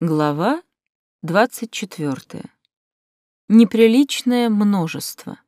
Глава 24. Неприличное множество.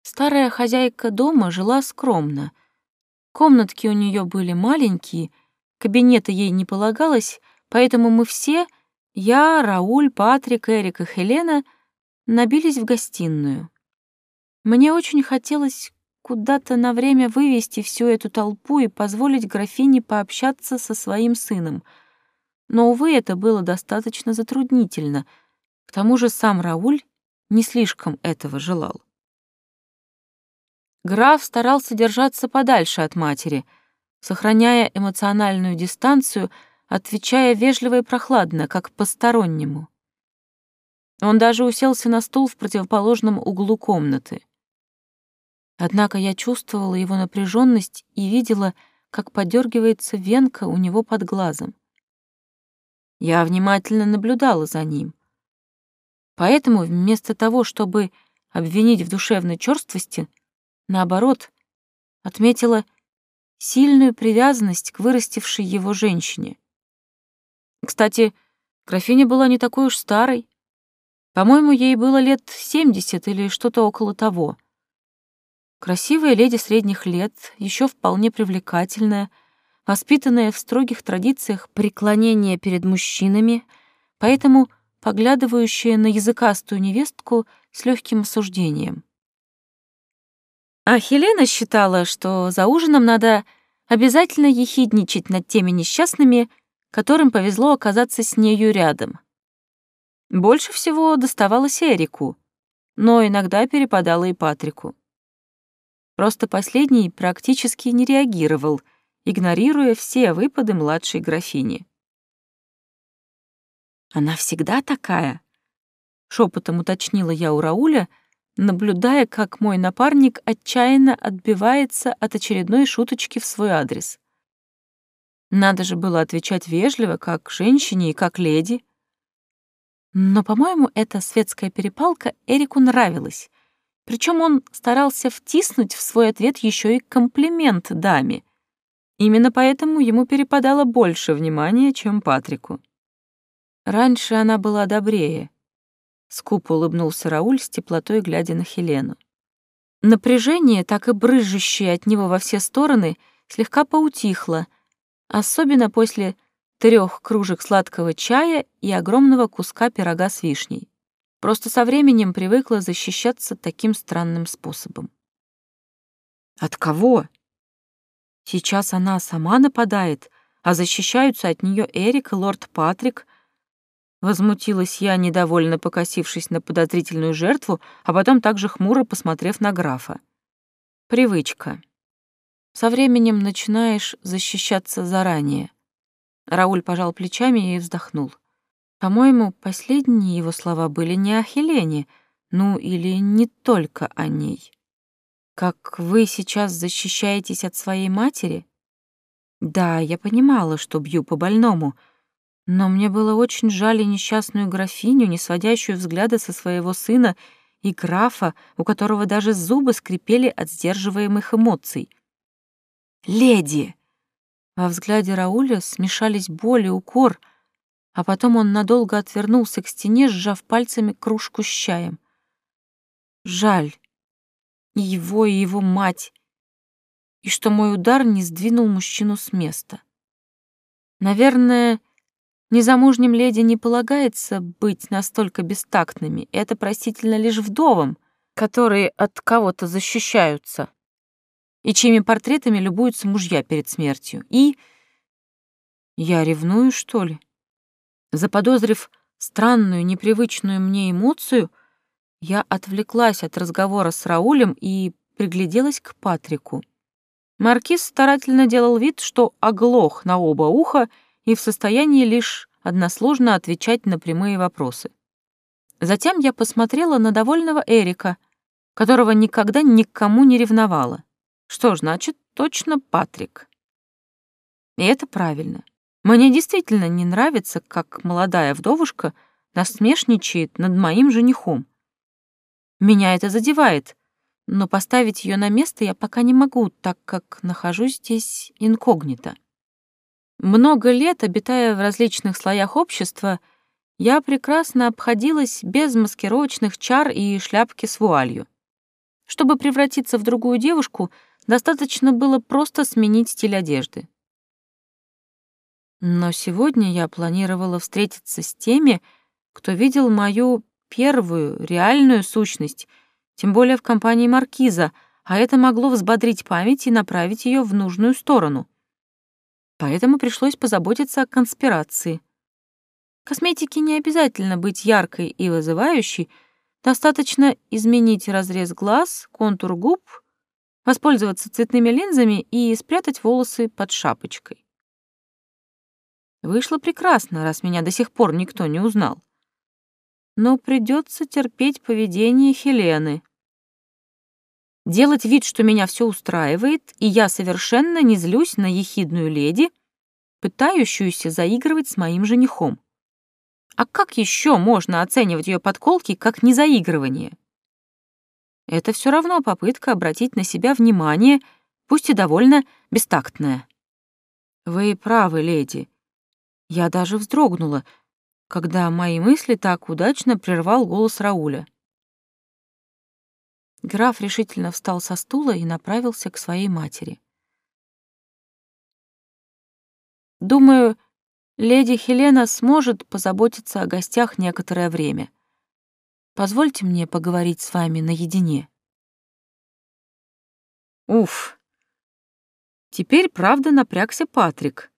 Старая хозяйка дома жила скромно. Комнатки у нее были маленькие, кабинета ей не полагалось, поэтому мы все, я, Рауль, Патрик, Эрик и Хелена, набились в гостиную. Мне очень хотелось куда-то на время вывести всю эту толпу и позволить графине пообщаться со своим сыном. Но, увы, это было достаточно затруднительно. К тому же сам Рауль не слишком этого желал. Граф старался держаться подальше от матери, сохраняя эмоциональную дистанцию, отвечая вежливо и прохладно, как постороннему. Он даже уселся на стул в противоположном углу комнаты. Однако я чувствовала его напряженность и видела, как подергивается венка у него под глазом. Я внимательно наблюдала за ним. Поэтому вместо того, чтобы обвинить в душевной черствости, наоборот, отметила сильную привязанность к вырастившей его женщине. Кстати, графиня была не такой уж старой. По-моему, ей было лет семьдесят или что-то около того — Красивая леди средних лет, еще вполне привлекательная, воспитанная в строгих традициях преклонения перед мужчинами, поэтому поглядывающая на языкастую невестку с легким осуждением. А Хелена считала, что за ужином надо обязательно ехидничать над теми несчастными, которым повезло оказаться с нею рядом. Больше всего доставалось Эрику, но иногда перепадало и Патрику. Просто последний практически не реагировал, игнорируя все выпады младшей графини. «Она всегда такая?» — шепотом уточнила я у Рауля, наблюдая, как мой напарник отчаянно отбивается от очередной шуточки в свой адрес. Надо же было отвечать вежливо, как женщине и как леди. Но, по-моему, эта светская перепалка Эрику нравилась, причем он старался втиснуть в свой ответ еще и комплимент даме. Именно поэтому ему перепадало больше внимания, чем Патрику. Раньше она была добрее. Скупо улыбнулся Рауль с теплотой, глядя на Хелену. Напряжение, так и брызжущее от него во все стороны, слегка поутихло, особенно после трех кружек сладкого чая и огромного куска пирога с вишней. Просто со временем привыкла защищаться таким странным способом. От кого? Сейчас она сама нападает, а защищаются от нее Эрик и лорд Патрик. Возмутилась я, недовольно покосившись на подозрительную жертву, а потом также хмуро посмотрев на графа. Привычка. Со временем начинаешь защищаться заранее. Рауль пожал плечами и вздохнул. По-моему, последние его слова были не о Хелене, ну или не только о ней. Как вы сейчас защищаетесь от своей матери? Да, я понимала, что бью по больному, но мне было очень жаль несчастную графиню, не сводящую взгляда со своего сына и графа, у которого даже зубы скрипели от сдерживаемых эмоций. «Леди!» Во взгляде Рауля смешались боль и укор — а потом он надолго отвернулся к стене, сжав пальцами кружку с чаем. Жаль. Его, и его мать. И что мой удар не сдвинул мужчину с места. Наверное, незамужним леди не полагается быть настолько бестактными. Это простительно лишь вдовам, которые от кого-то защищаются и чьими портретами любуются мужья перед смертью. И... Я ревную, что ли? Заподозрив странную, непривычную мне эмоцию, я отвлеклась от разговора с Раулем и пригляделась к Патрику. Маркиз старательно делал вид, что оглох на оба уха и в состоянии лишь односложно отвечать на прямые вопросы. Затем я посмотрела на довольного Эрика, которого никогда никому не ревновала. Что ж, значит, точно Патрик. И это правильно. Мне действительно не нравится, как молодая вдовушка насмешничает над моим женихом. Меня это задевает, но поставить ее на место я пока не могу, так как нахожусь здесь инкогнито. Много лет, обитая в различных слоях общества, я прекрасно обходилась без маскировочных чар и шляпки с вуалью. Чтобы превратиться в другую девушку, достаточно было просто сменить стиль одежды. Но сегодня я планировала встретиться с теми, кто видел мою первую реальную сущность, тем более в компании Маркиза, а это могло взбодрить память и направить ее в нужную сторону. Поэтому пришлось позаботиться о конспирации. Косметике не обязательно быть яркой и вызывающей, достаточно изменить разрез глаз, контур губ, воспользоваться цветными линзами и спрятать волосы под шапочкой. Вышло прекрасно, раз меня до сих пор никто не узнал. Но придется терпеть поведение Хелены. Делать вид, что меня все устраивает, и я совершенно не злюсь на ехидную леди, пытающуюся заигрывать с моим женихом. А как еще можно оценивать ее подколки как незаигрывание? Это все равно попытка обратить на себя внимание, пусть и довольно бестактная. Вы правы, леди. Я даже вздрогнула, когда мои мысли так удачно прервал голос Рауля. Граф решительно встал со стула и направился к своей матери. «Думаю, леди Хелена сможет позаботиться о гостях некоторое время. Позвольте мне поговорить с вами наедине». Уф. Теперь, правда, напрягся Патрик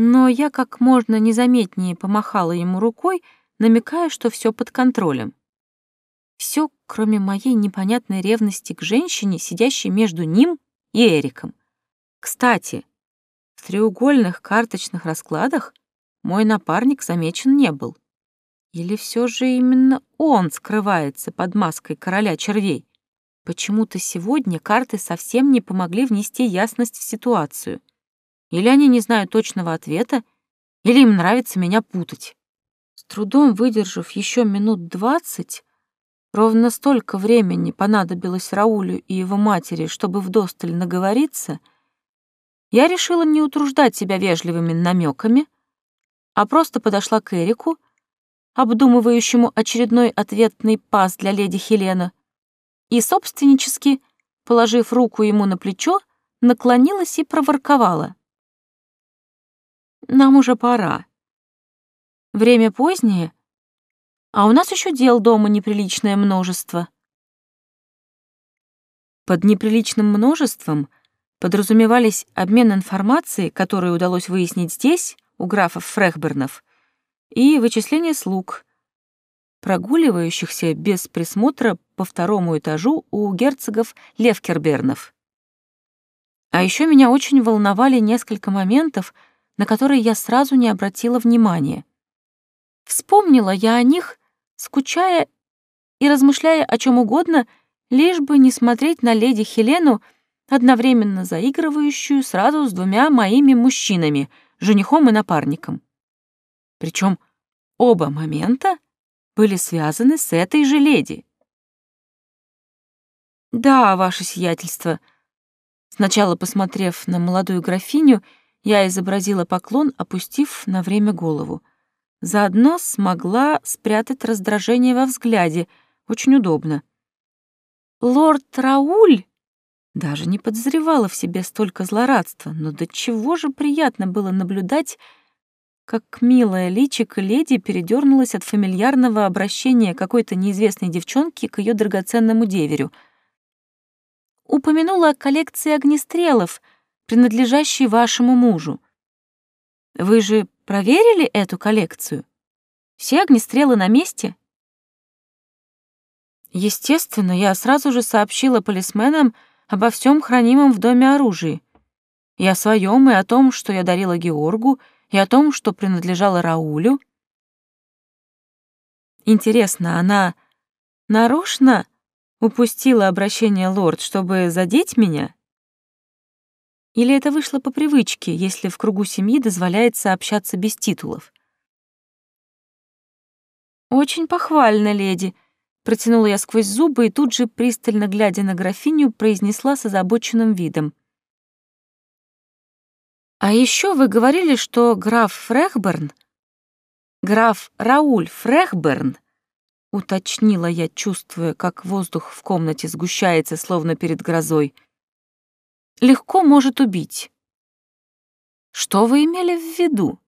но я как можно незаметнее помахала ему рукой, намекая, что все под контролем. Все, кроме моей непонятной ревности к женщине, сидящей между ним и Эриком. Кстати, в треугольных карточных раскладах мой напарник замечен не был. Или все же именно он скрывается под маской короля червей? Почему-то сегодня карты совсем не помогли внести ясность в ситуацию. Или они не знают точного ответа, или им нравится меня путать. С трудом выдержав еще минут двадцать, ровно столько времени понадобилось Раулю и его матери, чтобы вдосталь наговориться, я решила не утруждать себя вежливыми намеками, а просто подошла к Эрику, обдумывающему очередной ответный пас для леди Хелена, и собственнически, положив руку ему на плечо, наклонилась и проворковала. Нам уже пора. Время позднее, а у нас еще дел дома неприличное множество. Под неприличным множеством подразумевались обмен информацией, которую удалось выяснить здесь, у графов Фрехбернов, и вычисление слуг, прогуливающихся без присмотра по второму этажу у герцогов Левкербернов. А еще меня очень волновали несколько моментов, на которые я сразу не обратила внимания. Вспомнила я о них, скучая и размышляя о чем угодно, лишь бы не смотреть на леди Хелену, одновременно заигрывающую сразу с двумя моими мужчинами, женихом и напарником. Причем оба момента были связаны с этой же леди. «Да, ваше сиятельство», сначала посмотрев на молодую графиню я изобразила поклон, опустив на время голову. Заодно смогла спрятать раздражение во взгляде. Очень удобно. Лорд Рауль даже не подозревала в себе столько злорадства, но до чего же приятно было наблюдать, как милая личико леди передернулась от фамильярного обращения какой-то неизвестной девчонки к ее драгоценному деверю. Упомянула о коллекции огнестрелов — принадлежащий вашему мужу. Вы же проверили эту коллекцию? Все огнестрелы на месте? Естественно, я сразу же сообщила полисменам обо всем хранимом в доме оружии. И о своем, и о том, что я дарила Георгу, и о том, что принадлежало Раулю. Интересно, она нарочно упустила обращение лорд, чтобы задеть меня? Или это вышло по привычке, если в кругу семьи дозволяется общаться без титулов? «Очень похвально, леди», — протянула я сквозь зубы и тут же, пристально глядя на графиню, произнесла с озабоченным видом. А еще вы говорили, что граф Фрехберн, граф Рауль Фрехберн, уточнила я, чувствуя, как воздух в комнате сгущается, словно перед грозой, легко может убить. Что вы имели в виду?